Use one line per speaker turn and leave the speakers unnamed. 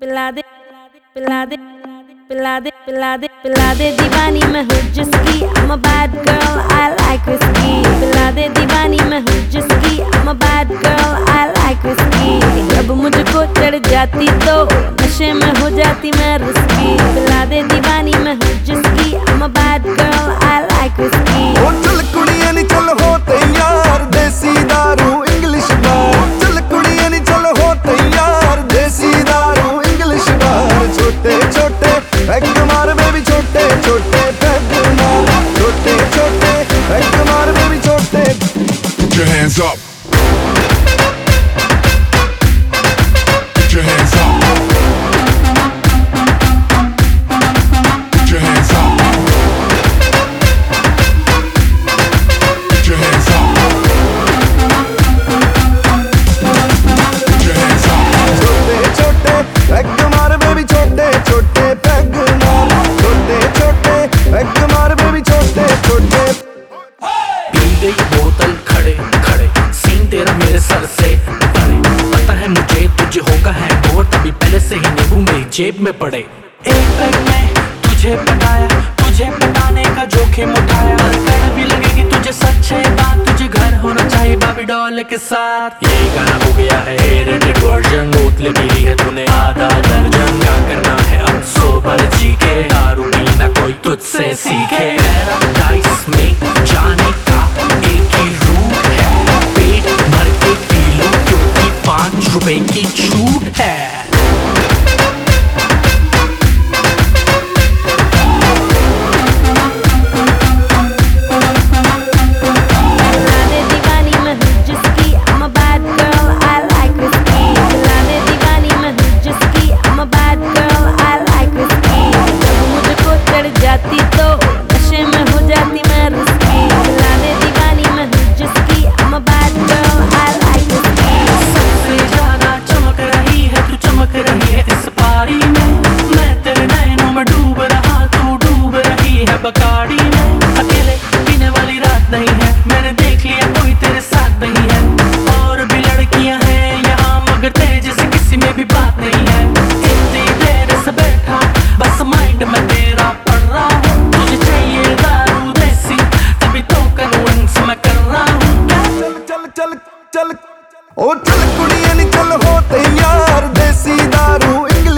पिला दे पिला दे पिला दे, पिला दीवानी मैं हूँ जिसकी I'm a bad girl, I like whiskey. पिला दे दीवानी मैं हूँ जिसकी I'm a bad girl, I like whiskey. जब मुझको चढ़ जाती तो नशे में हो जाती मैं रिस्की. पिला दे
मेरी
जेब में पड़े। एक पैग में तुझे पटाया, तुझे पटाने का जोखिम उठाया। कर भी लगेगी तुझे सच्चे बात, तुझे घर होना चाहिए बाबी डॉल के साथ। ये गाना हो गया है रेटेड वर्जन बोतलें पी ली है तूने। आधा दर्जन क्या करना है, अब सोबर जी के दारू पीना कोई तुझसे सीखे। पैराडाइस में जाने का एक ही रूट है। पेट भर के पी लो, क्योंकि पाँच रुपए की छूट बकाड़ी में अकेले पीने वाली रात नहीं है। मैंने देख लिया, कोई तेरे साथ नहीं है। और भी लड़कियाँ हैं यहाँ, मगर तेरे जैसे किसी में भी बात नहीं है। इतनी देर से बैठा, बस माइंड में तेरा पड़ रहा हूँ। तुझे चाहिए दारू देसी, तभी तो कन्विंस मैं कर रहा हूँ।
चल चल चल चल। ओ, चल कुड़िए नी चल हो तैयार। देसी दारू इंग्लिश